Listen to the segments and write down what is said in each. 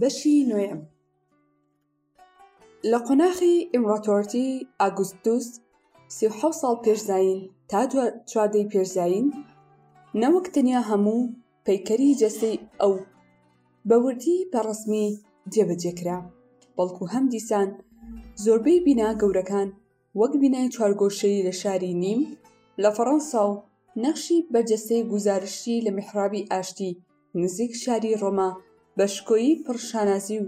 بەشی نۆیەم لە قۆناخی ئیمڕاتۆرتی ئاگوستوس سی و حەوت ساڵ پێش زایین تا چواردەی پێش زایین نەوەک تەنیا هەموو پەیکەری جەستەی ئەو بە وردی بە ڕسمی جێبەجێکرا بەڵکو هەم دیسان زۆربەی بینا گەورەکان وەک بینای چوارگۆشەیی لە شاری نیم لە فەڕەنسا و نەخشی بەرجەستەی گوزارشتی لە میحرابی ئاشتی نزیک شاری ڕۆما بە شکۆیی پڕ شانازی و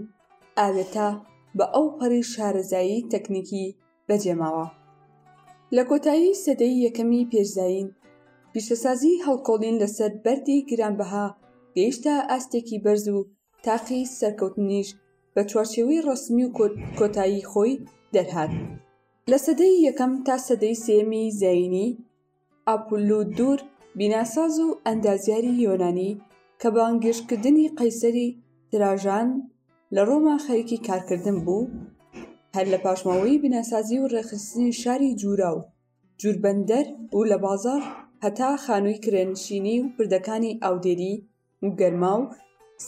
ئاوێتە بە ئەوپەڕی شارەزایی تەکنیکی بەجێماوە. لە کۆتایی سەدەی یەکەمی پێش زایین، پیشەسازیی هەڵکۆڵین لەسەر بەردی گرانبەها گەیشتە ئاستێکی بەرز و تاقی سەرکەوتنیش بە چوارچێوەی ڕەسمی و کۆتایی خۆی دەرهات. لە سەدەی یەکەم تا سەدەی سێیەمی زایینی، ئاپولودور، بیناساز و ئەندازیاری یۆنانی کە بانگێشتکردنی قەیسەری تراژان لە ڕۆما خەریکی کارکردن بوو، هەر لە پاشماوەی بیناسازی و ڕێکخستنی شاری جورا و جوربەندەر و لە بازاڕ هەتا خانووی کرێنشینی و پردەکانی ئاودێری، و گەرما و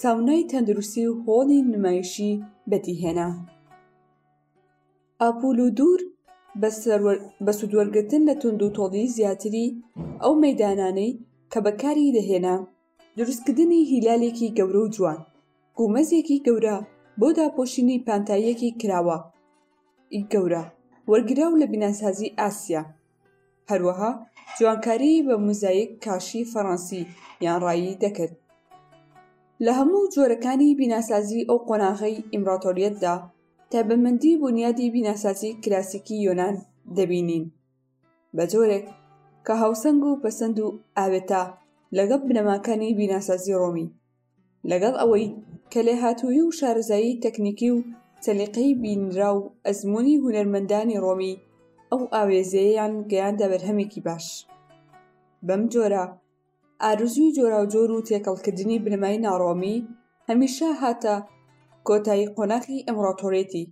ساونای تەندروستی و هۆڵی نمایشی بەدیهێنا. ئاپولودور بە سوودوەرگرتن لە توندوتۆڵی زیاتری ئەو مەیدانانەی کە بەکاری دەهێنا، دروستکردنی هیلالێکی گەورە و جوان، گومەزێکی گەورە بۆ داپۆشینی پانتاییەکی کراوە، ی گەورە وەرگرا و لە بیناسازی ئاسیا، هەروەها جوانکاری بە مۆزایک کاشی فەڕەنسی یان ڕایی دەکرد لە هەموو جۆرەکانی بیناسازی ئەو قۆناغەی ئیمراتۆریەتدا تایبەتمەندی بونیادی بیناسازی کلاسیکی یۆنان دەبینین بە جۆرێک کە هاوسەنگ و پەسەند و ئاوێتە لەگەڵ بنەماکانی بیناسازی ڕۆمی لەگەڵ ئەوەی کە لێهاتوویی و شارەزایی تەکنیکی و سەلیقەی بینرا و ئەزموونی هونەرمەندانی ڕۆمی ئەو ئاوێزەیەیان گەیاندە بەرهەمێکی باش بەم جۆرە ئارەزووی جۆراوجۆر و تێکەڵکردنی بنەمای ناڕۆمی هەمیشە هاتە کۆتایی قۆناخی ئیمڕاتۆریەتی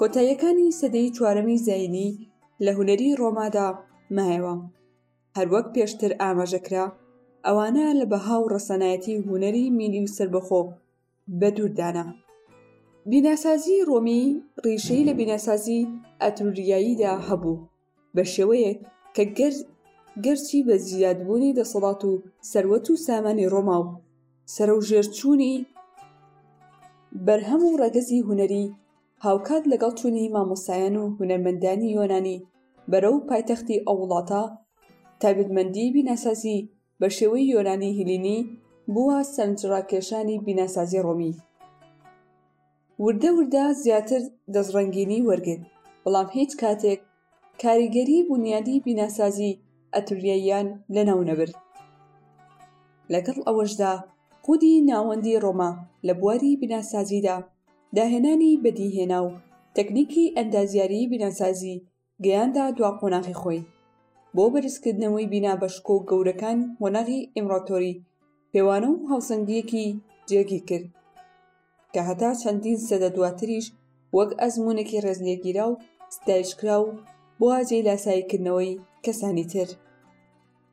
کۆتاییەکانی سەدەی چوارەمی زایینی لە هونەری ڕۆمادا مایەوە. هەروەک پێشتر ئاماژەکرا ئەوانە لە بەها و ڕەسەنایەتی هوەری میلی و سربەخۆ بە دووردانە بیناسازی ڕۆمی ڕیشەی لە بیناسازی ئەتروریاییدا هەبوو بە شێوەیەک کە گەر گەرچی بە زیادبوونی دەسەڵات و سەروەت و سامانی ڕۆما و سەرەو ژێرچوونی بەرهەم و ڕەگەزی هوەری هاوکات لەگەڵ چوونی مامۆستایان و هونەرمەندانی یۆنانی بەرەو پایتەختی ئەو وڵاتە، تایبەتمەندیی بیناسازی بە شێوەی یۆنانی هیلینی بووە سەرنجڕاکێشانی بیناسازی ڕۆمی. وردە وردە زیاتر دەستڕەنگینی وەرگرت، بەڵام هیچ کاتێک کاریگەری بونیادی بیناسازی ئەتولیەییان لەناو نەبرد. لەگەڵ ئەوەشدا خودی ناوەندی ڕۆما لە بواری بیناسازیدا داهێنانی بەدیهێنا و تەکنیکی ئەندازیاری بیناسازی گەیاندە دوا قۆناغی خۆی بۆ بەرزکردنەوەی بینا بە شکۆ گەورەکانی قۆناغی ئیمڕاتۆری پێوانە و هاوسەنگییەکی جێگیر کرد. کە هەتا چەندین سەدە دواتریش وەک ئەزمونێکی ڕێزلێگیرا و ستایشکرا و بوە جێی لاساییکردنەوەی کەسانی تر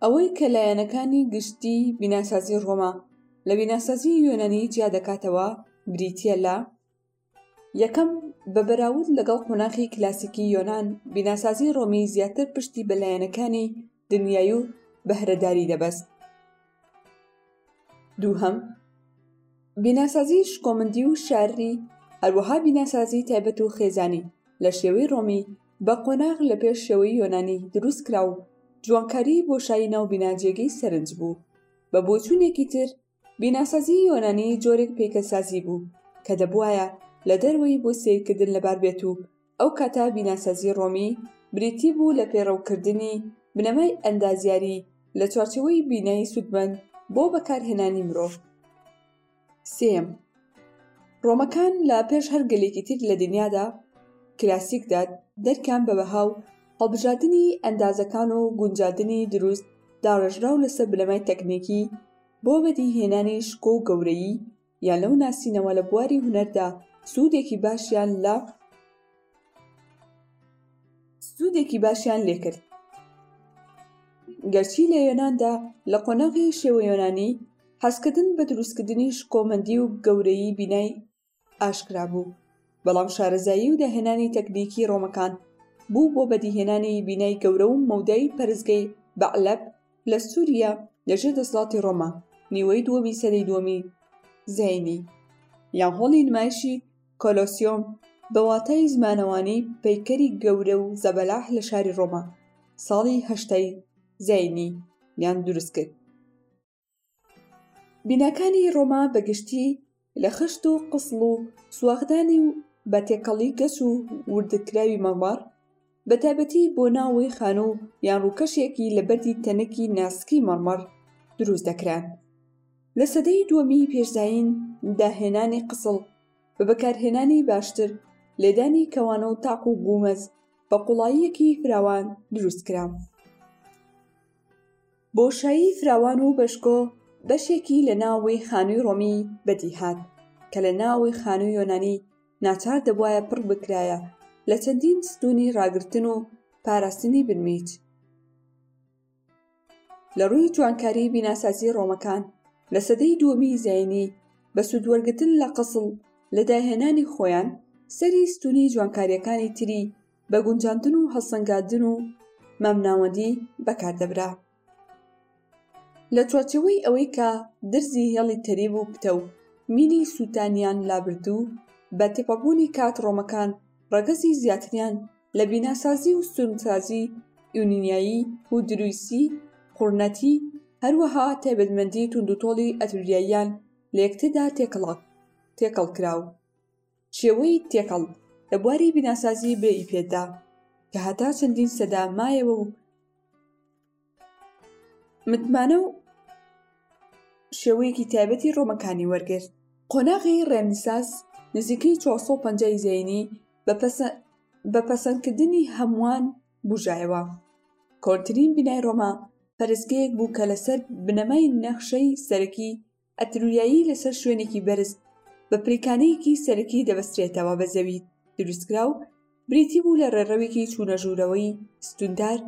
ئەوەی کە لایەنەکانی گشتی بیناسازی ڕۆما لە بیناسازی یۆنانی جیا دەکاتەوە بریتیە لە یەکەم بە بەراورد لەگەڵ قۆناخی کلاسیکی یۆنان بیناسازی ڕۆمی زیاتر پشتی بە لایەنەکانی دنیای و بەهرەداری دەبەست دووهەم بیناسازی شکۆمەندی و شاری هەروەها بیناسازی تایبەت و خێزانی لە شێوەی ڕۆمی بە قۆناغ لە پێش شێوەی یۆنانی دروست کرا و جوانکاری بۆ شای ناو بیناجێگەی سەرنج بوو بە بۆچوونێکی تر بیناسازیی یۆنانی جۆرێک پیکەلسازی بوو کە دەبوایە لە دەروەی بۆ سەیرکردن لەبار بێت و ئەو کاتە بیناسازیی ڕۆمی بریتی بوو لە پەیڕەوکردنی بنەمای ئەندازیاری لە چوارچێوەی بینای سوودمەند بۆ بەکارهێنانی مرۆڤ. سێیەم، ڕۆمەکان لە پێش هەر گەلێکی تر لە دنیادا، کلاسیکدا، دەرکیان بە بەها و هەڵبژاردنی ئەندازەکان و گونجاندنی دروست داڕێژراو لەسەر بنەمای تەکنیکی، بۆ بەدی هێنانی شکۆ و گەورەیی یان لەو ناسینەوە لە بواری هونەردا سوودێکی باشیان لە سوودێکی باشیان لێکرد گەرچی لە یۆناندا لە قۆناغی شێوە یۆنانی حەزکردن بە دروستکردنی شکۆمەندی و گەورەیی بینای ئاشکرا بوو بەڵام شارەزایی و داهێنانی تەکنیکی ڕۆمەکان بوو بۆ بەدیهێنانی بینای گەورە و مەودای پەرستگەی بەعلەب لە سووریا لەژێر دەسەڵاتی ڕۆما نیوەی دووەمی سەدەی دووەمی زینی یان هۆڵی نمایشی کۆلۆسیۆم بە واتای زمانەوانی پەیکەری گەورە و زەبەلاح لە شاری ڕۆما ساڵی هەشتای زینی یان دروست کرد بیناکانی ڕۆما بەگشتی لە خشت و قفڵ و سواخدانی و بە تێکەڵی گەچ و وردکراوی مەڕماڕ بە تایبەتی بۆ ناوەوەی خانوو یان ڕووکەشێکی لە بەردی تەنکی ناسکی مەڕمەڕ دروست دەکران لە سەدەی دووەمی پێشداین داهێنانی قسڵ بە بەکارهێنانی باشتر لێدانی کەوانە و تاق و گومەز بە قوڵاییەکی فراوان دروست کرا. بۆشایی فراوان و بەشکۆ بەشێکی لە ناوەوەی خانووی ڕۆمی بەدی هات کە لە ناوەوەی خانووی یۆنانی ناچار دەبوایە پڕ بکرایە لە چەندین ستوونی ڕاگرتن و پاراستنی بنمیچ لە ڕووی جوانکاری بیناسازی ڕۆمەکان لە سەدەی دووەمی زایینی بە سوودوەرگرتن لە قەسڵ لە داهێنانی خۆیان سەری ستوونی جوانکارییەکانی تری بە گونجاندن و هەڵسەنگاندن و مامناوەندی بەکاردەبرا لە چوارچێوەی ئەوەی کە درزی هێڵی تەریب و پتە و مینی سووتانیان لابردوو بە تێپەڕبوونی کات ڕۆمەکان ڕەگەزی زیاتریان لە بیناسازی و ستونسازی یونینیایی و درویسی قوڕنەتی هەروەها تایبەتمەندی توندوتۆڵی ئەتریاییان لە یەکتردا تێکەڵ کرا و شێوەی تێکەڵ لە بواری بیناسازی بێ ئیپێددا کە هەتا چەندین سەدا مایەوە و متمانە و شێوەیەکی تایبەتی ڕۆمەکانی وەرگرت قۆناغی ڕێنساس نزیکەی 450 زینی بە پەسەندکردنی هەمووان بژایەوە کۆنترین بینای ڕۆما پەرستگەیەک بوو کە لەسەر بنەمای نەخشەی سەرەکی ئەترویایی لەسەر شوێنێکی بەرز بە پلیکانێکی سەرەکی دەبەسترێتەوە بە زەوی دروستکراو بریتی بوو لە ڕێڕەوێکی چوونەژوورەوەی ستوندار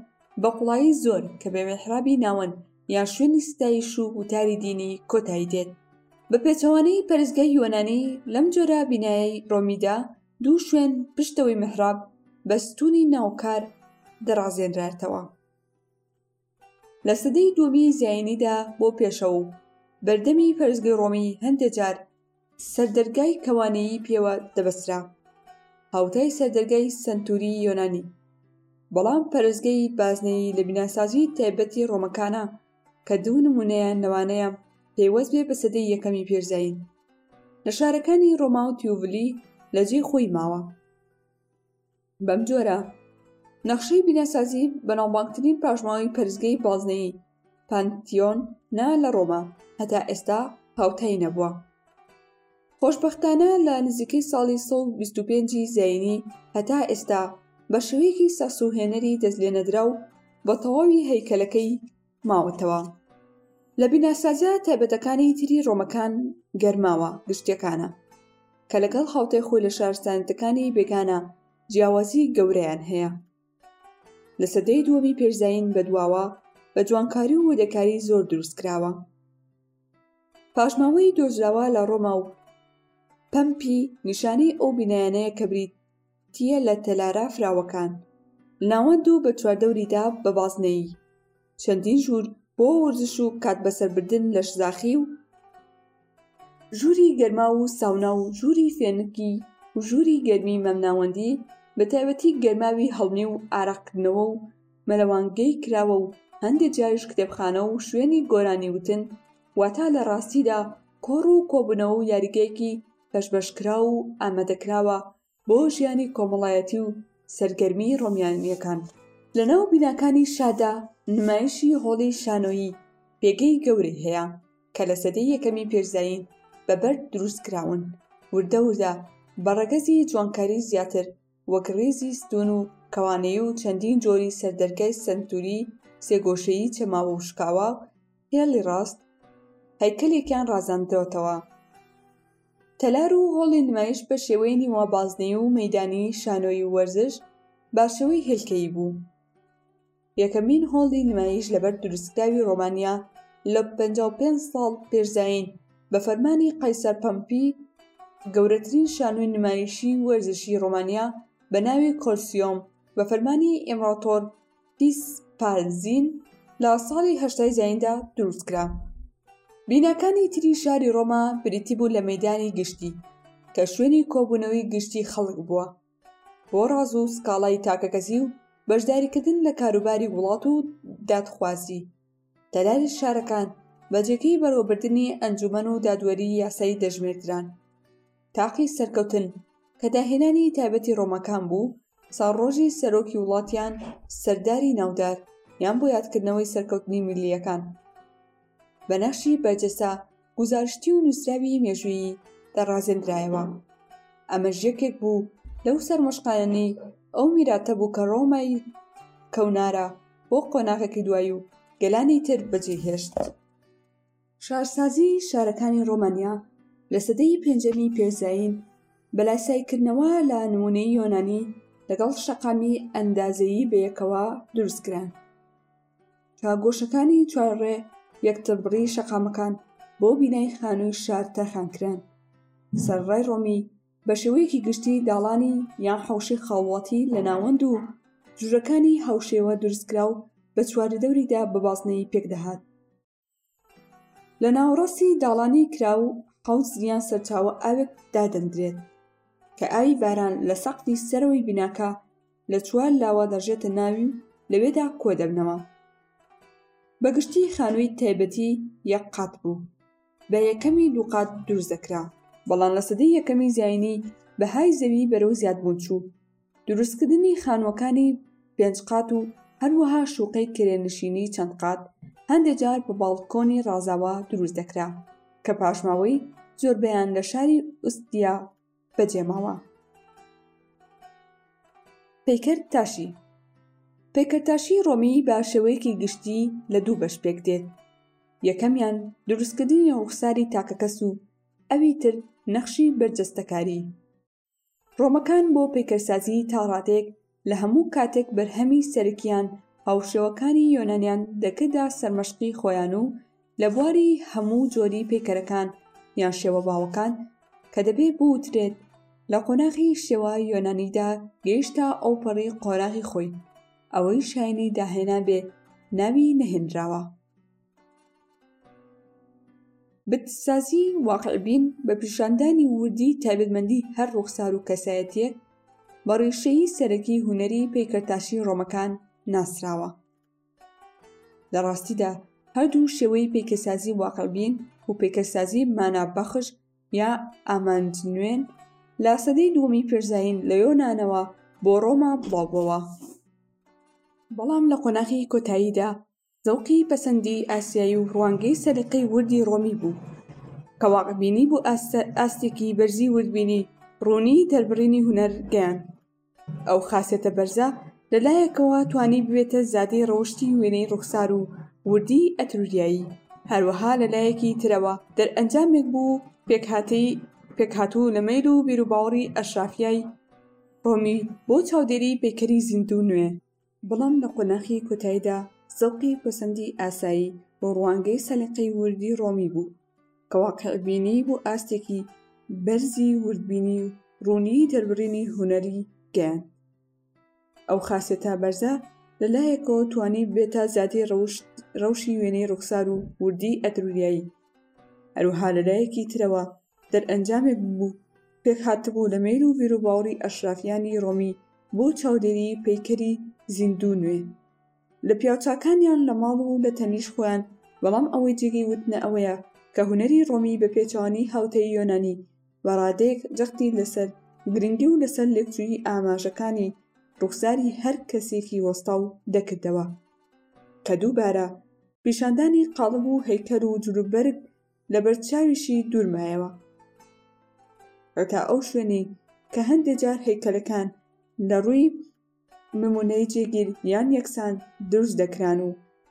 بە قوڵایی زۆر کە بە میحرابی ناوەند یان شوێنی ستایش و وتاری دینی کۆتایی دێت بە پێچەوانەی پەرستگای یۆنانی لەم جۆرە بینایەی ڕۆمیدا دوو شوێن پشتەوەی میحراب بە ستوونی ناوکار دەڕازێنرایەتەوە لە سەدەی دووەمی زایینیدا بۆ پێشەوە و بەردەمی پەرستگەی ڕۆمی هەندێ جار سەردەرگای کەوانەیی پێوە دەبەسترا هاوتای سەردەرگای سەنتوری یۆنانی بەڵام پەرستگەی بازنەیی لە بیناسازی تایبەتی ڕۆمەکانە کە دوو نموونەیان لەوانەیە پەیوەست بێ بە سەدەی یەکەمی پێش زایین لە شارەکانی ڕۆما و تیوڤلی لە جێی خۆی ماوە بەم جۆرە نەخشەی بیناسازی بەناوبانگترین پاشماوەی پەرستگەی بازنەیی پانتیۆن نا لە ڕۆما هەتا ئێستا هاوتای نەبووە خۆشببختانە لە نزیکەی ساڵی 125 زینی هەتا ئێستا بە شوەیەکی سەسوهێنەری دەست لێ نەدرا و بە تەواوی هەیکەلەکەی ماوەتەوە لە بیناسازە تایبەتەکانی تری ڕۆمەکان گەرماوە گشتیەکانە کە لەگەڵ هاوتای خۆی لە شارستانیتەکانی بێگانە جیاوازی گەورەیان هەیە لە سەدەی دووەمی پێشزین بەدواوە بە جوانکاری و وردەکاری زۆر دروست کراوە پاشماوەی دۆزراوە لە ڕۆما و پەمپی نیشانەی ئەو بینایانەیە کە بریت تیە لە تەلارە فراوەکان لەناوەند و بە چواردەوریدا بە بازنەیی چەندین ژوور بۆ وەرزش و کات بەسەربردن لەشزاخی و ژووری گەرما و ساونا و ژووری فێنکی و ژووری گەرمی مەمناوەندی بە تایبەتی گەرماوی هەڵمی و ئارەق کردنەوە و مەلەوانگەی کراوە و هەندێ جاریش کتێبخانە و شوێنی گۆرانی وتن واتا لە ڕاستیدا کۆڕ و کۆبوونەوە و یاریگەیەکی پەشبەشکراو و ئامادەکراوە بۆ ژیانی کۆمەڵایەتی و سەرگەرمیی ڕۆمیانییەکان. لەناو بیناکانی شادا نمایشی هۆڵی شانۆیی پێگەی گەورەی هەیە کە لە سەدەی یەکەمی پێش زایین بە بەرد دروست کراون، وردە وردە بە ڕەگەزی جوانکاری زیاتر وەک ڕیزی ستوون و کەوانەیی و چەندین جۆری سەردەرگای سەنتووری سێگۆشەیی چەماوە و شکاوە هێڵی ڕاست هەیکەلێکیان ڕازاندرۆتەوە تەلار و هۆڵی نمایش بە شێوەی نیوە بازنەی و مەدانی شانۆی و وەرزش باشەوەی هێلکەیی بوو یەکەمین هۆڵی نمایش لەبەر دروستکراوی ڕۆمانیا لە 55 ساڵ پێرزین بە فەرمانی قەیسەر پەمپی گەورەترین شانۆی نمایشی وەرزشی ڕۆمانیا بە ناوی کۆلسیۆم بە فەرمانی ئیمڕاتۆر ئیسپانزین لە ساڵی هەشتای زاییندا دروستکرا بیناکانی تری شاری ڕۆما بریتی بوو لە مەدانی گشتی کە شوێنی کۆبوونەوەی گشتی خەڵک بووە بۆ ڕاز و سکاڵای تاکەکەسی و بەشداریکردن لە کاروباری وڵات و دادخوازی دەلالی شارەکان بە جێگەی بەڕێوەبردنی ئەنجومەن و دادوەری یاسایی دەژمێردران. تاقی سەرکەوتن کە داهێنانی تایبەتی ڕۆمەکان بوو، ساڵڕۆژی سەرۆکی وڵاتیان سەرداری ناودار یان بۆ یادکردنەوەی سەرکەوتنی میللییەکان بە نەخشی بەرجەستە، گوزارشتی و نووسراوی مێژوویی دەڕازێندرایەوە ئەمەش یەکێک بوو لەو سەرمەشقایەنەی ئەو میراتە بوو کە ڕۆمای کەونارە بۆ قۆناغێکی دوایی و گەلانی تر بەجێهێشت شارسازی شارەکانی ڕۆمانیا لە سەدەی پێنجەمی پێش زایین بە لاسایکردنەوە لە نمونەی یۆنانی لەگەڵ شەقامی ئەندازەیی بەیەکەوە دروستکران تا گۆشەکانی چوار ڕێ یەکتر بڕی شەقامەکان بۆ بینای خانووی شار تەرخانکران سەر ڕای ڕۆمی بە شێوەیەکی گشتی داڵانی یان حوشی خاڵواتی لە ناوەند و ژوورەکانی هاوشێوە دروستکرا و بە چواردەوریدا بە بازنەیی پێکدەهات لە ناوەڕاستی داڵانی کراو قوز یان سەرچاوە ئاوێک دادەندرێت کە ئاوی باران لە سەقفی سەرەوەی بیناکە لە چوار لاوە دەژێتە ناوی و لەوێدا کۆ دەبنەوە بەگشتی خانووی تایبەتی یەک قات بوو بە یەکەمی دوو قات دروست دەکرا بەڵام لە سەدەی یەکەمی زینی بەهای زەوی بەرەو زیادبوون چوو دروستکردنی خانووەکانی پێنج قات و هەروەها شوقەی کرێنشینی چەند قات هەندێک جار بە باڵکۆنی ڕازاوە دروست دەکرا کە پاشماوەی زۆربەیان لە شاری ئوستیا بەجێماوە پەیکەر تاشی پێکەتاشی ڕۆمی بە شێوەیەکی گشتی لە دوو بەش پێک دێت یەکەمیان دروستکردنی ڕوخساری تاکەکەس و ئەوی تر نەخشی بەرجەستەکاری ڕۆمەکان بۆ پەیکەرسازی تا ڕادەیەک لە هەموو کاتێک بەرهەمی سەرکیان هاوشێوەکانی یۆنانیان دەکردا سەرمەشقی خۆیان و لە بواری هەموو جۆری پەیکەرەکان یان شێوە باوەکان کە دەبێ بوترێت لە قۆناغی شێوە یۆنانیدا گەیشتە ئەوپەڕی قۆناغی خۆی ئەوەی شایەنی داهێنان بێ ناوی نەهێنراوە. بتسازی واقعبین بە پیشاندانی وردی تایبەتمەندی هەر ڕوخسار و کەسایەتیەک بە ڕیشەیی سەرەکی هونەری پەیکەرتاشی ڕۆمەکان ناسراوە لە ڕاستیدا هەردوو شێوەی پەیکەسازی واقعبین و پەیکەسازی مانا بەخش یا ئامانج نوێن لە سەدەی دووەمی پێرزایین لە یۆنانەوە بۆ ڕۆما بڵاوبەوە بەڵام لە قۆناغی کۆتاییدا زەوقی پەسەندیی ئاسیایی و ڕوانگەی سەلیقەی وردی ڕۆمی بوو، کە واقعبینی بۆ ئاستێکی بەرزی وردبینی ڕوونی دەربڕینی هونەر گەیاند. ئەو خاسێتە بەرزە لە لایەکەوە توانی ببێتە زادەی ڕەوشتی وێنەی ڕوخسار و وردیی ئەتروریایی، هەروەها لە لایەکی ترەوە دەرئەنجامێک بوو پێکهاتەی پێکهاتوو لە مەیل و بیروباوەڕی ئەشرافیی ڕۆمی بۆ چاودێریی پەیکەری زیندوو نوێ. بەڵام لە قۆناخی کۆتایدا زەوقی پەسەندی ئاسایی بۆ ڕوانگەی سەلیقەی وردی ڕۆمی بوو کە واقیعبینیی بۆ ئاستێکی بەرزی وردبینی و ڕوونیی دەربڕینی هونەری گەیاند. ئەو خاسێتە بەرزە لە لایەکەوە توانی ببێتە زادی ڕەوشی وێنەی ڕوخسار و وردیی ئەتروریایی، هەروەها لە لایەکی ترەوە دەرئەنجامێک بوو پێکهاتبوو لە مەیل و بیروباوەڕی ئەشرافیانی ڕۆمی بۆ چاودێری پەیکەری زیندوو نوێ لە پیاوچاکانیان لە ماڵ و لە تەنیش خۆیان بەڵام ئەوەی جێگەی وتنە ئەوەیە کە هونەری ڕۆمی بە پێچەوانەی هاوتەی یۆنانی بە ڕادەیەک جەختی لەسەر گرنگی و لەسەر لێکچووی ئاماژەکانی ڕوخساری هەر کەسێکی وەستاو دەکردەوە کە دووبارە پیشاندانی قاڵب و هەیکەل و جلوبەرگ لە بەرچاویشی دوور مایەوە هەتا ئەو شوێنەی کە هەندێک جار هەیکەلەکان لە ڕووی نمونەی جێگیر یان یەکسان دروست دەکران و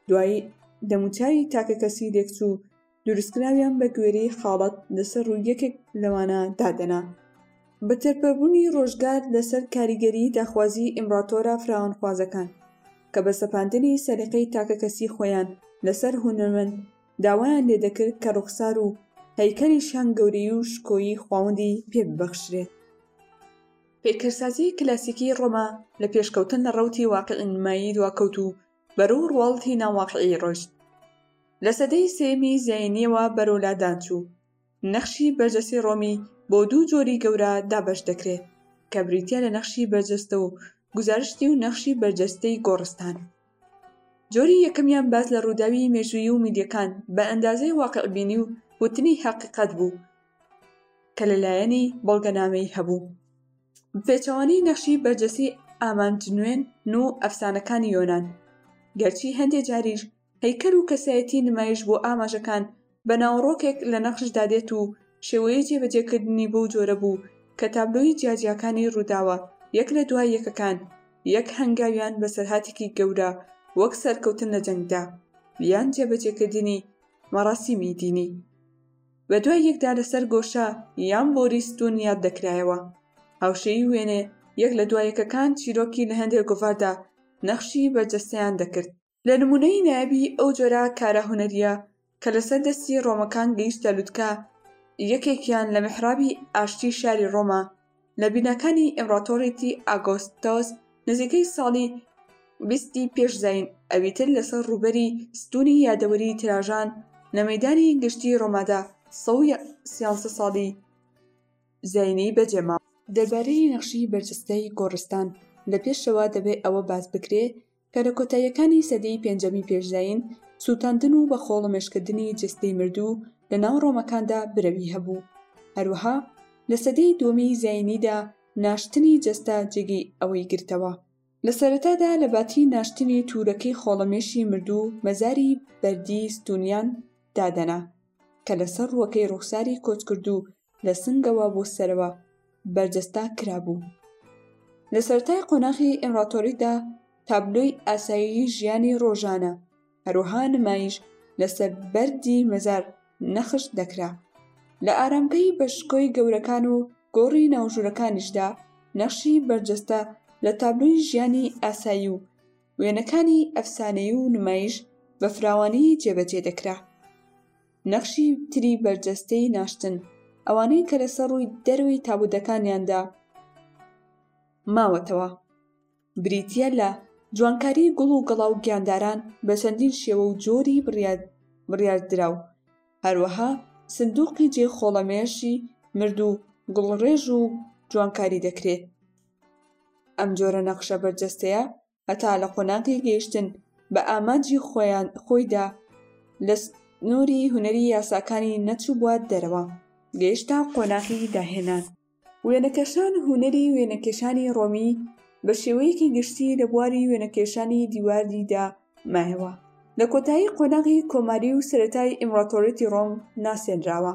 دوایی دەموچاوی تاکەکەسی لێکچوو دروستکراویان بە گوێری حاڵەت لەسەر ڕوو یەکێک لەوانە دادەنا بە تێرپەبوونی ڕۆژگار لەسەر کاریگەری داخوازی ئیمڕاتۆرە فراونخوازەکان کە بە سەپاندنی سەرەکەی تاکەکەسی خۆیان لەسەر هونەرمەند داوایان لێ دەکرد کە ڕوخسار و هەیکەلیشیان گەورەی و شکۆیی خواوەندی پێ ببەخشرێت. پەیکەرسازیی کلاسیکیی ڕۆما لە پێشکەوتن لە ڕەوتی واقیعنمایی دواکەوت و بەرەو ڕواڵتی ناواقیعی ڕۆیشت. لە سەدەی سێیەمی زایینییەوە بەرەو لادان چوو. نەخشی بەرجەستەی ڕۆمی بۆ دوو جۆری گەورە دابەش دەکرێت کە بریتیە لە نەخشی بەرجەستە و گوزارشتی و نەخشی بەرجەستەی گۆڕستان. جۆری یەکەمیان باس لە ڕووداوی مێژوویی و میدیەکان بە ئەندازەی واقعبینی و وتنی هەقیقەت بوو کە لە لایەنی بەڵگەنامەیی هەبوو. بەپێچەوانەی نەخشی بەرجەستەی ئامانجنوێن و ئەفسانەکانی یۆنان، گەرچی هەندێ جاریش پەیکەر و کەسایەتی نمایش بۆ ئاماژەکان بە ناوەڕۆکێک لە نەخشدا دێت و شێوەیەی جێبەجێکردنی بەو جۆرە بوو کە تابلۆی جیاجیاکانی ڕووداوە یەک لە دوای یەکەکان یەک هەنگاویان بەسەرهاتێکی گەورە وەک سەرکەوتن لە جەنگدا یان جێبەجێکردنی مەراسیمی دینی بە دوای یەکدا لەسەر گۆشە یان بۆری ستوون یاد دەکرایەوە هاوشێی وێنێ یەک لە دوای یەکەکان چیرۆکی لە هەندێک گۆڤاردا نەخشی بەرجەستەیان دەکرد لە نموونەی نایابی ئەو جۆرە کارە هونەرییە کە لەسەر دەستی ڕۆمەکان گەیشتە لوتکە یەکێکیان لە میحرابی ئاشتی شاری ڕۆما لە بیناکانی ئیمڕاتۆڕیی ئاگۆستۆس نزیکەی ساڵی بیستی پێش زایین ئەویتر لەسەر ڕووبەری ستوونی یادەوەری تراژان لە مەیدانی گشتی ڕۆمادا سەوی سیانسە ساڵی زایینی بەجێما دەربارەی نەخشی بەرجەستەی گۆڕستان لە پێشەوە دەبێ ئەوە باس بکرێ کە لە کۆتاییەکانی سەدەی پێنجەمی پێش زایین سووتاندن و بە خۆڵەمێشکردنی جەستەی مردوو لە ناو ڕۆمەکاندا برەوی هەبوو. هەروەها لە سەدەی دووەمی زایینیدا ناشتنی جەستە جێگەی ئەوەی گرتەوە. لە سەرەتادا لە باتی ناشتنی توورەکەی خۆڵەمێشی مردوو مەزاری بەردی ستوونیان دادەنا کە لەسەر ڕووەکەی ڕووخساری کۆچکردوو لە سنگەوە بۆ سەرەوە بەرجەستە کرابوو. لە سەرەتای قۆناخی ئیمڕاتۆریدا تابلۆی ئاسایی ژیانی ڕۆژانە، هەروەها نمایش لەسەر بەردی مەزار نەخش دەکرا. لە ئارامگەی بەشکۆی گەورەکان و گۆڕی ناوژوورەکانیشدا نەخشی بەرجەستە لە تابلۆی ژیانی ئاسایی و وێنەکانی ئەفسانەیی و نمایش بە فراوانی جێبەجێ دەکرا. نەخشی تری بەرجەستەی ناشتن، ئەوانەی کە لەسەر ڕووی دەرەوەی تابووتەکانیاندا ماوەتەوە، بریتییە لە جوانکاریی گوڵ و گەڵا و گیانداران بە چەندین شێوە و جۆری بڕیاردراو، هەروەها سندووقی جێ خۆڵەمێشی مرد و گوڵڕێژ و جوانکاری دەکرێت. ئەم جۆرە نەخشە بەرجەستەیە هەتا لە قۆناغی گەیشتن بە ئامانجی خۆیان خۆیدا لە سنووری هونەری یاساکانی نەچووبووە دەرەوە گەیشتە قۆناغی داهێنان. وێنەکێشان هونەری وێنەکێشانی ڕۆمی بە شێوەیەکی گشتی لە بواری وێنەکێشانی دیواریدا مایەوە لە کۆتایی قۆناغی کۆماری و سەرەتای ئیمڕاتۆریەتی ڕۆم ناسێنراوە.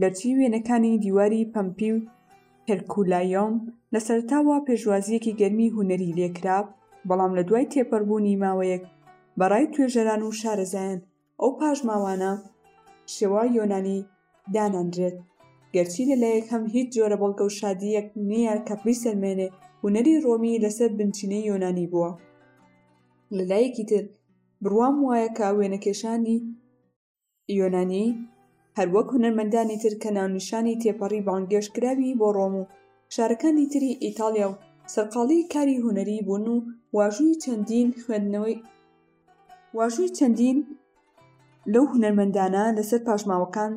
گەرچی وێنەکانی دیواری پەمپی و هێرکولایۆم لە سەرەتاوە پێشوازییەکی گەرمی هونەری لێکرا، بەڵام لە دوای تێپەڕبوونی ماوەیەک، بە ڕای توێژەران و شارەزایان ئەو پاشماوانە بە شێوە یۆنانی دانانرێت، گەرچی لە لایەک هەم هیچ جۆرە بەڵگە و شادییەک نییە کە بیسەلمێنێ هونەری ڕۆمی لە سەر بنچینەی یۆنانی بووە، لە لایەکی تر بڕوام وایە کە وێنەکێشانی. یۆنانی، هەر وەک هونەرمەندانی تر کە ناونیشانی تێپەڕی بانگێشتکراوی بۆ ڕۆم و شارەکانی تری ئیتاڵیا و سەرقاڵی کاری هونەری بوون و واژووی چەندین خوێندنەوەی واژووی چەندین لەو هونەرمەندانە لەسەر پاشماوەکان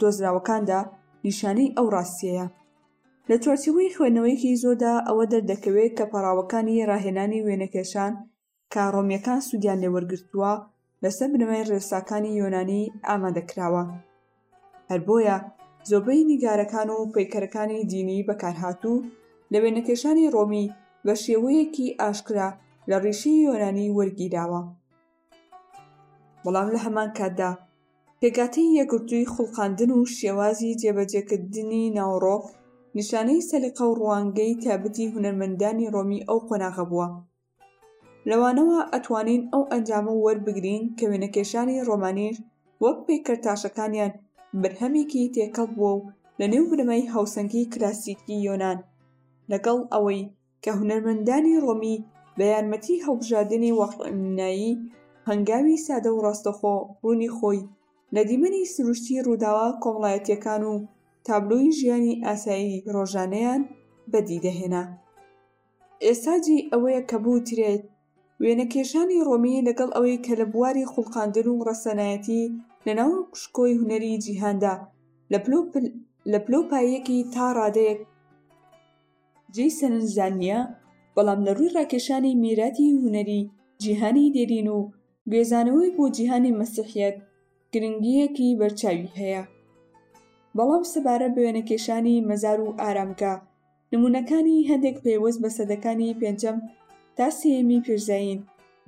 دۆزراوەکاندا نیشانەی ئەو ڕاستیەیە لە چوارچەوەی خوێندنەوەیەکی زۆردا ئەوە دەردەکەوێت کە پەڕاوەکانی ڕاهێنانی وێنەکێشان کە ڕۆمیەکان سوودیان لێ وەرگرتووە لەسەر بنەمای ڕێساکانی یۆنانی ئامادە کراوە هەر بۆیە زۆربەی نیگارەکان و پەیکەرەکانی دینی بەکارهاتوو لە وێنەکێشانی ڕۆمی بە شێوەیەکی ئاشکرا لە ڕیشی یۆنانی وەرگیراوە بەڵام لە هەمان کاتدا پێکاتی یەکگرتووی خوڵقاندن و شێوازی جێبەجێکردنی ناوڕۆک نیشانەی سەلیقە و ڕوانگەی تابتی هونەرمەندانی ڕۆمی ئەو قۆناغە بووە لەوانەوە ئەتوانین ئەو ئەنجامە وەربگرین کە وێنەکێشانی ڕۆمانیش وەک پەیکەرتاشەکانیان بەرهەمێکی تێکەڵ بووە و لە نێو بنەمای هاوسەنگی کلاسیکی یۆنان لەگەڵ ئەوەی کە هونەرمەندانی ڕۆمی بە یارمەتی هەڵبژاردنی واقیعبینایی هەنگاوی سادە و ڕاستەخۆ ڕوونی خۆی لە دیمەنی سروشتی ڕووداوە کۆمەڵایەتییەکان و تابلۆی ژیانی ئاسایی ڕۆژانەیان بەدی دەهێنا. ئێستا جێی ئەوەیە کە بوترێت وێنەکێشانی ڕۆمی لەگەڵ ئەوەی کە لە بواری خوڵقاندن و ڕەسەنایەتی لە ناو شکۆی هونەری جیهاندا لە پلە و پایەیەکی تا ڕادەیەک جێی سەرنجدان نییە، بەڵام لە ڕووی ڕاکێشانی میراتی هونەری جیهانی دێرین و گوێزانەوەی بۆ جیهانی مەسیحیەت گرنگییەکی بەرچاوی هەیە. بەڵام سەبارەت بە وێنەکێشانی مەزار و ئارامگە، نموونەکانی هەندێک پەیوەست بە سەدەکانی پێنجەم تا سێیەمی پێش زایین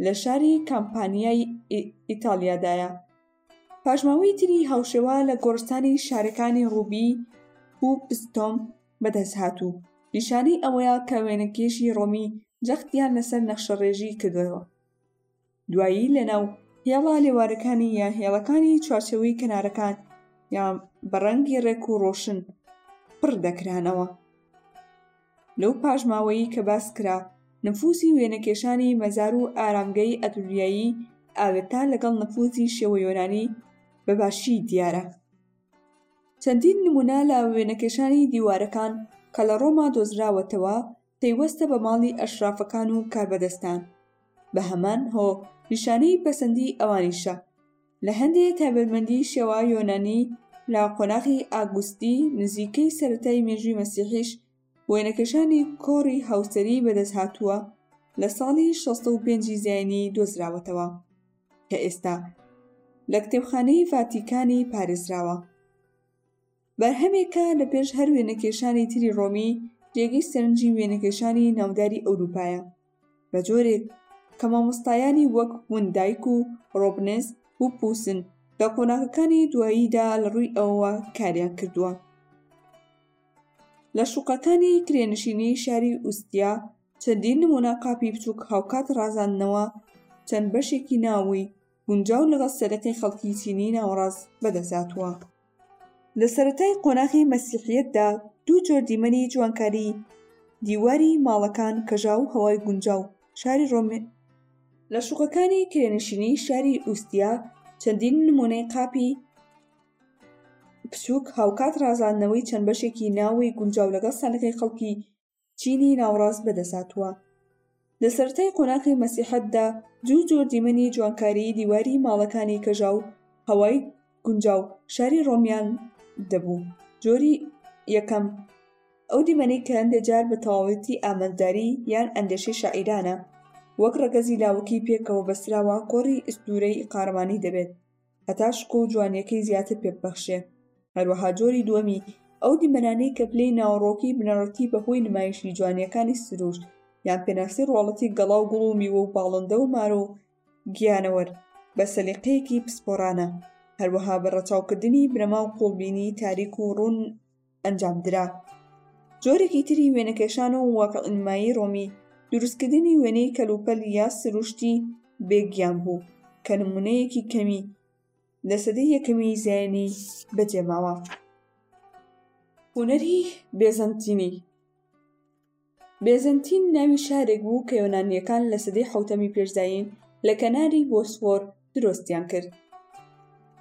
لە شاری کامپانیای ئیتالیادایە پاشماوەی تری هاوشێوە لە گۆڕستانی شارەکانی ڕوبی و پستۆم بەدەست هاتوو نیشانەی ئەوەیە کە وێنەکێشی ڕۆمی جەختیان لەسەر نەخشەڕێژی کردوەوە دوایی لەناو هێڵە لێوارەکانی یا هێڵەکانی چوارچەوەی کەنارەکان یا بە ڕەنگی ڕێک و ڕۆشن پڕ دەکرانەوە لەو پاشماوەیی کە باس کرا نفوسی وێنەکێشانی مەزار و ئارامگەی ئەتولیایی ئاوێتا لەگەڵ نفوزی شێوە یۆنانی بە باشی دیارە چەندین نمونە لە وێنەکێشانی دیوارەکان کە لە ڕۆما دۆزراوەتەوە پەیوەستە بە ماڵی ئەشرافەکان و کاربەدەستان، بە هەمان هۆ نیشانەی پەسەندیی ئەوانیشە. لە هەندێ تایبەتمەندیی شێوە یۆنانی لە قۆناغی ئاگوستی نزیکەی سەرەتای مێژووی مەسیحیش، وێنەکێشانی کۆڕی هاوسەری بەدەستهاتووە لە ساڵی شەستە و پێنجی زایینی دۆزراوەتەوە، کە ئێستا لە کتێبخانەی ڤاتیکانی پارێزراوە. بەرهەمێکە لە پێش هەر وێنەکێشانی تری ڕۆمی جێگەی سەرنجی وێنەکێشانی ناوداری ئەوروپایە بە جۆرێک کە مامۆستایانی وەک ون دایک و ڕۆبنس و پوسن لە قۆناغەکانی دواییدا لە ڕووی ئەوەوە کاریان کردووە لە شوقەکانی کرێنشینی شاری ئوستیا چەندین نمونە قاپی بچووک هاوکات ڕازاندنەوە چەند بەشێکی ناوی گونجاو لەگەڵ سەرەکەی خەڵکی چینی ناوەڕاست بەدەساتوە لە سەرەتای قۆناغی مەسیحیەتدا دوو جۆر دیمەنی جوانکاری دیواری ماڵەکان کەژاو و هەوای گونجاو شاری ڕۆم لە شوقەکانی کرێنشینی شاری ئوستیا چەندین نمونەی قاپی بچوک هاوکات ڕازاندنەوەی چەند بەشێکی ناوەوەی گونجاو لەگەڵ سەلیقەی خەڵکی چینی ناوڕاست بەدەساتووە لە سەرتای قۆناخی مەسیحەتدا جوو جۆر دیمەنی جوانکاری دیواری ماڵەکانی کەژاو هەوای گونجاو شاری ڕۆمیان دەبوو جۆری یەکەم ئەو دیمەنەی کە هەندێک جار بە تەواوەتی ئامەزداری یان ئەندێشەی شاعیرانە وەک ڕەگەزی لاوەکی پێکەوە بەستراوە کۆڕی ئستورەی قارەمانی دەبێت هەتا شکۆ و جوانیەکەی زیاتر پێ ببەخشێ هەروەها جۆری دووەمی ئەو دیمەنانەی کە پلەی ناوەڕۆکی بنەڕەتی بەهۆی نمایشی جوانیەکانی سروش یان پێناسی ڕواڵەتی گەڵا و گوڵ و میوە و باڵندە و مارۆ و گیانەوەر بە سەلیقەیەکی پسپۆڕانە هەروەها بە ڕەچاوکردنی بنەما و قوڵبینی تاریک و ڕوون ئەنجامدرا. جۆرێکی تری وێنەکێشان و واقعنمایی ڕۆمی دروستکردنی وێنەی کەلوپەل یا سروشتی بێ گیان بوو کە نمونەیەکی کەمی لە سەدەی یەکەمی زایینی بەجێماوە. هونەری بێزەنتینی. بێزەنتین ناوی شارێک بوو کە یۆنانییەکان لە سەدەی حەوتەمی پێش زایین لە کەناری بۆسفۆر درۆستیان کرد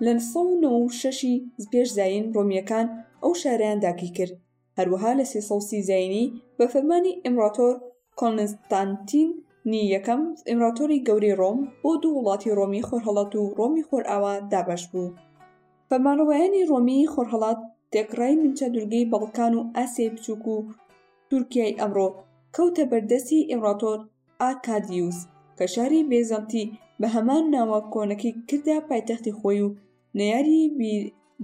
لە 196 ی پێش زایین ڕۆمییەکان ئەو شارەیان داگیر کرد هەروەها لە 330 زایینی بە فەرمانی ئیمڕاتۆر کۆنستانتین نی یەکەم ئیمڕاتۆری گەورەی ڕۆم بۆ دوو وڵاتی ڕۆمی خۆرهەڵات و ڕۆمی خۆرئاوا دابەش بوو. فەرمانڕەوایانی ڕۆمیی خۆرهەڵات، تێکڕای نیمچە دوورگەی بەڵکان و ئاسیای بچووک و تورکیای ئەمڕۆ، کەوتە بەردەستی ئیمڕاتۆر ئاکادیوس، کە شاری بێزەنتی بە هەمان ناوە کۆنەکەی کردە پایتەختی خۆی و نەیاری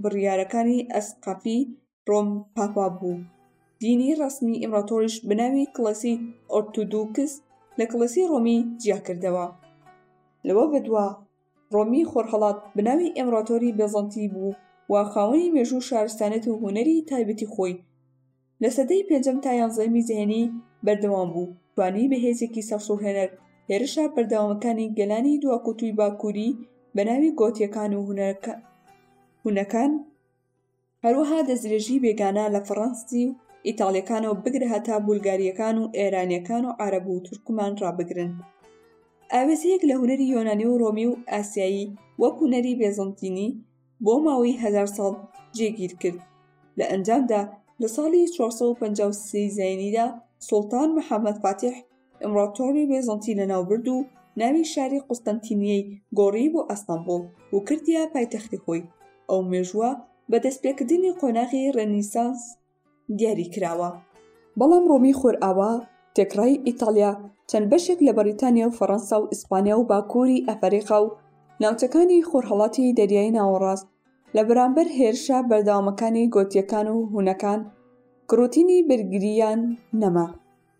بڕیارەکانی ئەسقەفی ڕۆم پاپا بوو دینی ڕسمی ئیمراتۆریش بناوی کڵسی ئۆرتودوکس لە کڵسی ڕۆمی جیاکردەوە لەوە بەدووە ڕۆمی خۆرهەڵات بناوی ئەمراتۆری بێزەنتی بوو و خاوەنی مێژوو شارستانێت و هوەری تایبەتی خۆی لە سەدەی پێنجەم تا یانزەمی زێنی بەردەوام بوو توانی بە هێزێکی سەرسوڕهێنەر هێرشە بەردەوامەکانی گەلانی دواکوتووی باکووری بە ناوی گۆتیەکان و هونەکان هەروەها دەستدرێژیی بێگانە لە فەڕەنسی و ئیتاڵییەکانەوە بگرە هەتا بولگارییەکان و ئێرانییەکان و عەرەب و تورکمان ڕابگرن. ئاوێتەیەک لە هونەری یۆنانی و ڕۆمی و ئاسیایی وەک هونەری بێزەنتینی بۆ ماوەی هەزار ساڵ جێگیر کرد. لە ئەنجامدا لە ساڵی 453 ی زایینیدا سوڵتان محەممەد فاتیح، ئیمڕاتۆری بێزەنتی لەناوبرد و ناوی شاری قوستەنتینیەی گۆڕی بۆ ئەستەنبوڵ و کردیە پایتەختی خۆی ئەو مێژوە بە دەستپێکردنی قۆناغی ڕێنیسانس دیاری کراوە بەڵام ڕۆمی خۆرئاوا تێکڕای ئیتاڵیا چەند بەشێک لە بەڕیتانیا و فەڕەنسا و ئیسپانیا و باکوری ئەفەریقا و ناوچەکانی خۆرهەڵاتی دەریای ناوەڕاست لە بەرامبەر هێرشە بەردەوامەکانی گۆتیەکان و هونەکان گڕوتینی بەرگرییان نەما.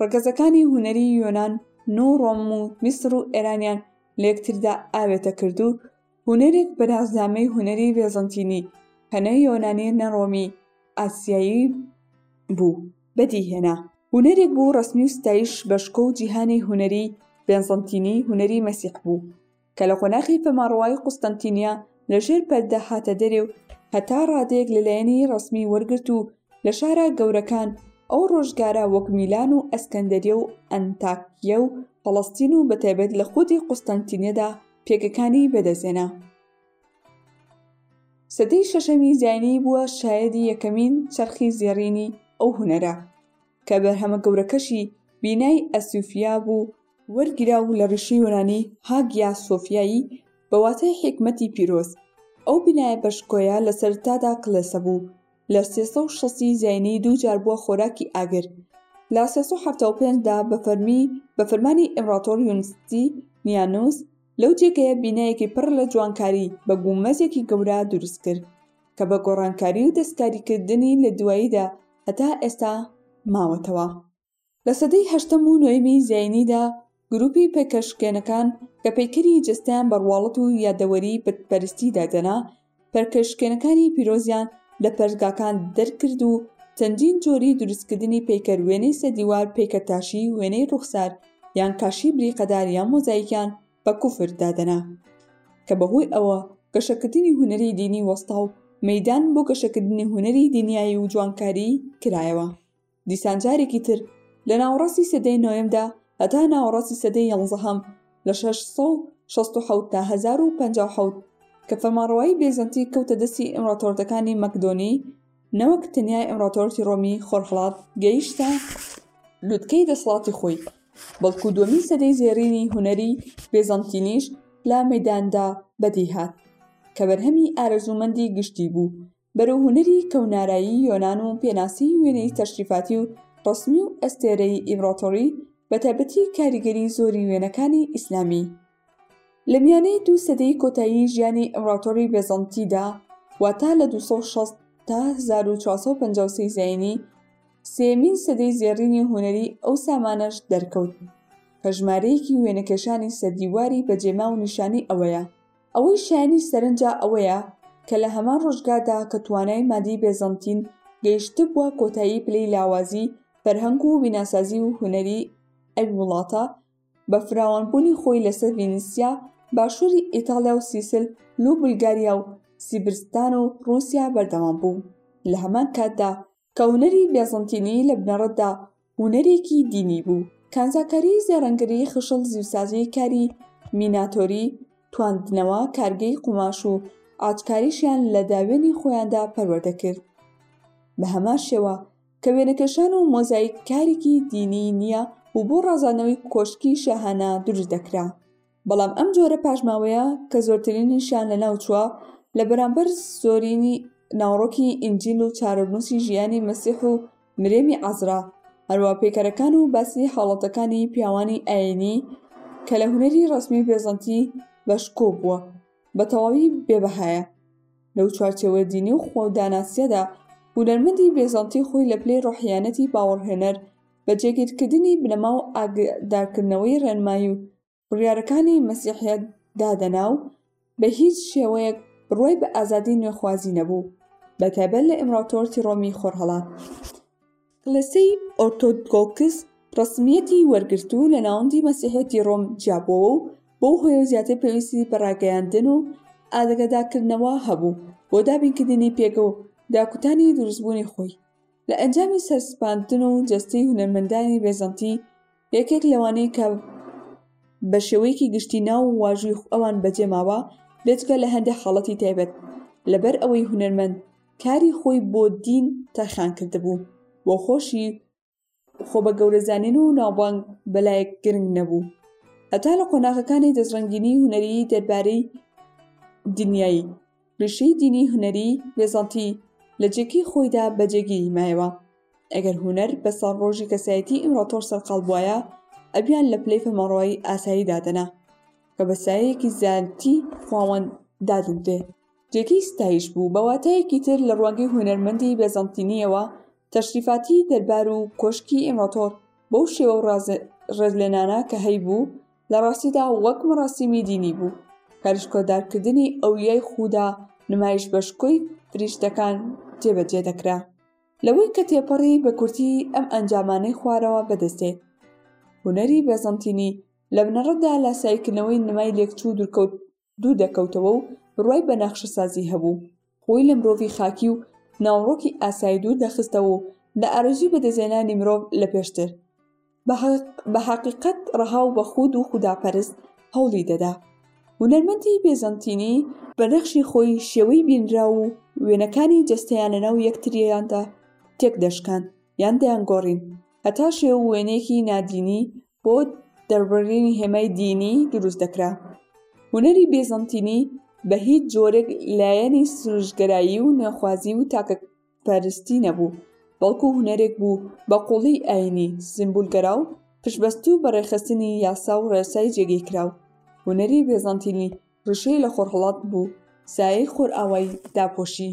ڕەگەزەکانی هونەری یۆنان نو ڕۆم و میسر و ئێرانیان لەکتردا ئاوێتە کرد و هونەرێک بە نازنامەی هونەری بێزەنتینی کە نە یۆنانیە نە ڕۆمی ئاسیایی بوو بەدی هێنا هونەرێک بوو ڕەسمی و ستایش بەشکۆ و جیهانی هونەری بێنزەنتینی هونەری مەسیح بوو کە لە قۆناخی فەماڕەوایی قوستەنتینیە لە ژێر پەردە هاتە دەرێ و هەتا ڕادەیەک لە لایەنی ڕەسمی وەرگرت و لە شارە گەورەکان ئەو ڕۆژگارە وەک میلان و ئەسکەندەریە و ئەنتاکیە و فەڵەستین و بەتایبەت لە خودی قوستەنتینیەدا پێگەکانی بەدەستێنا. سەدەی شەشەمی زاینیی بووە شایەدی یەکەمین چەرخی زێڕینی ئەو هونەرە. کە بەرهەمە گەورەکەشی بینای ئەسیوفیا بوو، وەرگیراو لە ڕیشەی یۆنانی هاگیا سۆفیایی بە واتای حیکمەتی پیرۆز، ئەو بینایە بەشکۆیە لە سەرەتادا کڵێسە بوو، لە ٣٦٠ ی زاینیی دوو جار بووە خۆراکی ئاگر، لە ٣٧٥ دا بە فەرمی بە فەرمانی ئیمڕاتۆڕ یونستی نیانوس لەو جێگەیە بینایەکی پڕ لە جوانکاری بە گومەزێکی گەورە دروست کرد. کە بە گۆڕانکاری و دەستکاریکردنی لە دواییدا هەتا ئێستا ماوەتەوە. لە سەدەی هەشتەم و نۆیەمی زایینیدا گرووپی پەرکەشکێنەکان کە پەیکەری جەستەیان بە ڕواڵەت و یادەوەریی بتپەرستی دادەنا، پەرکەشکێنەکانی پیرۆزیان لە پەرستگاکان دەرکرد و چەندین جۆری دروستکردنی پەیکەر وێنەی سەردیوار، پەیکەرتاشی، وێنەی ڕووخسار یان کاشی بریقەدار یان مۆزایکیان بە کوفر دادەنا کە بەهۆی ئەوە گەشەکردنی هونەری دینی وەستا و مەیدان بۆ گەشەکردنی هونەری دنیایی و جوانکاری کرایەوە دیسان جارێکی تر لە ناوەڕاستی سەدەی نۆیەمدا هەتا ناوەڕاستی سەدەی یانزەهەم لە 1660 تا 1050 کە فەرمانڕەوایی بێزەنتی کەوتە دەستی ئیمڕاتۆرەتەکانی مەکدۆنی نەوەک تەنیای ئەمڕاتۆرتی ڕۆمی خۆرهەڵات گەیشتە لوتکەی دەسڵاتی خۆی بەڵکو دووەمی سەدەی زێڕینی هونەری بێزەنتینیش لە مەداندا بەدی هات کە بەرهەمی ئارەزوومەندی گشتی بوو بەرەو هونەری کەونارایی یۆناان و پێناسی وێنەی تەشریفاتی و ڕسمی و ئەستێرەی ئیمڕاتۆری بە تایبەتی کاریگەری زۆری وێنەکانی ئیسلامی لە میانەی دوو سەدەی کۆتایی ژیانی ئیمڕاتۆڕی بێزەنتیدا واتا لە 260 تا 1453 زینی سێمین سەدەی زێڕینی هونەری ئەو سامانەش دەرکەوت کە ژمارەیەکی وێنەکێشانی سەردیواری بەجێما و نیشانی ئەوەیە ئەوەی شایانی سەرنجە ئەوەیە کە لە هەمان ڕۆژگاردا کە توانای مادی بێزەنتین گەیشتبووە کۆتایی پلەی لاوازی فەرهەنگ و بیناسازی و هونەری ئەو وڵاتە بە فراوانبوونی خۆی لەسەر ڤینسیا، باشووری ئیتاڵیا و سیسل لو بولگاریا و سیبرستان و ڕووسیا بەردەوام بوو، لە هەمان کاتدا کە هونەری بێزەنتینی لە بنەڕەتدا هونەرێکی دینی بوو. کانزاکاری، زێڕەنگری، خشڵ، زیوسازی، کاری میناتۆری، تواندنەوە، کارگەی قوماش و عاجکاریشیان لە داوێنی خۆیاندا پەروەردە کرد. بە هەمان شێوە، کە وێنەکێشان و مۆزایک کارێکی دینی نییە و بۆ ڕازاندنەوەی کۆشکی شاهانە دروست دەکرا، بەڵام ئەم جۆرە پاشماوەیە کە زۆرترینیشیان لەناوچووە لە بەرامبەر زۆرینی ناوەڕۆکی ئینجیل و چارەنووسی ژیانی مەسیح و مرێمی عەزرا، هەروەها پەیکەرەکان و باسی حاڵەتەکانی پیاوانی ئایینی کە لە هونەری ڕەسمی بێزەنتی بە شکۆ بووە، بەتەواوی بێبەهایە. لەو چوارچێوە دینی و خۆ داناسیەدا هونەرمەندی بێزەنتی خۆی لە پلەی ڕۆحیانەتی باوەڕهێنەر بە جێگیرکردنی بنەما و ئاگدارکردنەوەی ڕێنمایی و بڕیارەکانی مەسیحیەت دادەنا و بە هیچ شێوەیەک بڕوای بە ئازادی نوێخوازی نەبوو بە تایبەت لە ئیمڕاتۆرتی ڕۆمی خۆرهەڵات. کڵێسەی ئۆرتۆدۆکس ڕەسمییەتی وەرگرت و لە ناوەندی مەسیحیەتی ڕۆم جیابۆوە و بەو هۆیەوە زیاتر پێویستی بە ڕاگەیاندن و ئاگەداکردنەوە هەبوو بۆ دابینکردنی پێگە و داکوتانی دروستبوونی خۆی لە ئەنجامی سەرسپاندن و جەستەی هونەرمەندانی بێزەنتی یەکێک لەوانەی کە بە شێوەیەکی گشتی ناو و واژووی ئەوان بەجێماوە بێجگە لە هەندێ حاڵەتی تایبەت لەبەر ئەوەی هونەرمەند کاری خۆی بۆ دین تەرخان کردبوو بۆ خۆشی خۆ بە گەورەزانین و ناوبانگ بەلایەک گرنگ نەبوو هەتا لە قۆناغەکانی دەستڕنگینی هونەریی دەربارەی دنیایی ڕیشەی دینی هونەری بێزەنتی لە جێکی خۆیدا بەجێگیری مایەوە ئەگەر هونەر بە ساڵ ڕۆژی کەسایەتی ئیمڕاتۆر سەرقاڵ بواە ئەبیان لە پلەی فەمەڕایی ئاسایی دادەنا کە بە سایەیەکی زیانتی خواوەند دادنرێ جێگەی ستایش بوو، بە واتایەکی تر لە ڕوانگەی هونەرمەندی بێزەنتینییەوە تەشریفاتی دەربار و کۆشکی ئیمپڕاتۆر بەو شێوە و ڕێزلێنانە کە هەیبوو لە ڕاستیدا وەک مەراسیمی دینی بوو کە لە شکۆدارکردنی ئەولیای خودا نمایش بە شکۆی فریشتەکان جێبەجێ دەکرا لەوەی کە تێپەڕی بە کورتی ئەم ئەنجامانەی خوارەوە بەدەستێت هونەری بێزەنتینی لە بنەڕەتدا لاساییکردنەوەی نمای لێکچوو دوورکەوت دوور دەکەوتەوە و بڕوای بە ناخشەسازی هەبوو خۆی لە مرۆڤی خاکی و ناوەڕۆکی ئاسایی دوور دەخستەوە و لە ئارەزوی بەدەزێنانی مرۆڤ لە پێشتر بە حەقیقەت ڕەها و بە خود و خوداپەرست هەوڵی دەدا هونەرمەندی بێزەنتینی بە نەخشی خۆی شێوەی بینرا و وێنەکانی جەستەیان لەناو یەکتریاندا تێک دەشکان یان دەیانگۆڕین هەتا شێو و وێنەیەکی نادینی بۆ دەربڕینی هێمای دینی دروست دەکرا هونەری بێزەنتینی بە هیچ جۆرێک لایەنی سروشتگەرایی و نوێخوازی و تاکەکەسپەرستی نەبوو بەڵکو هونەرێک بوو بە قوڵی ئاینی سیمبولگەرا و پشتبەستوو بە ڕێکخستنی یاسا و ڕێسای جێگەی کراو هونەری بێزەنتینی ڕیشەی لە خۆرهەڵات بوو سایەی خۆرئاوای داپۆشی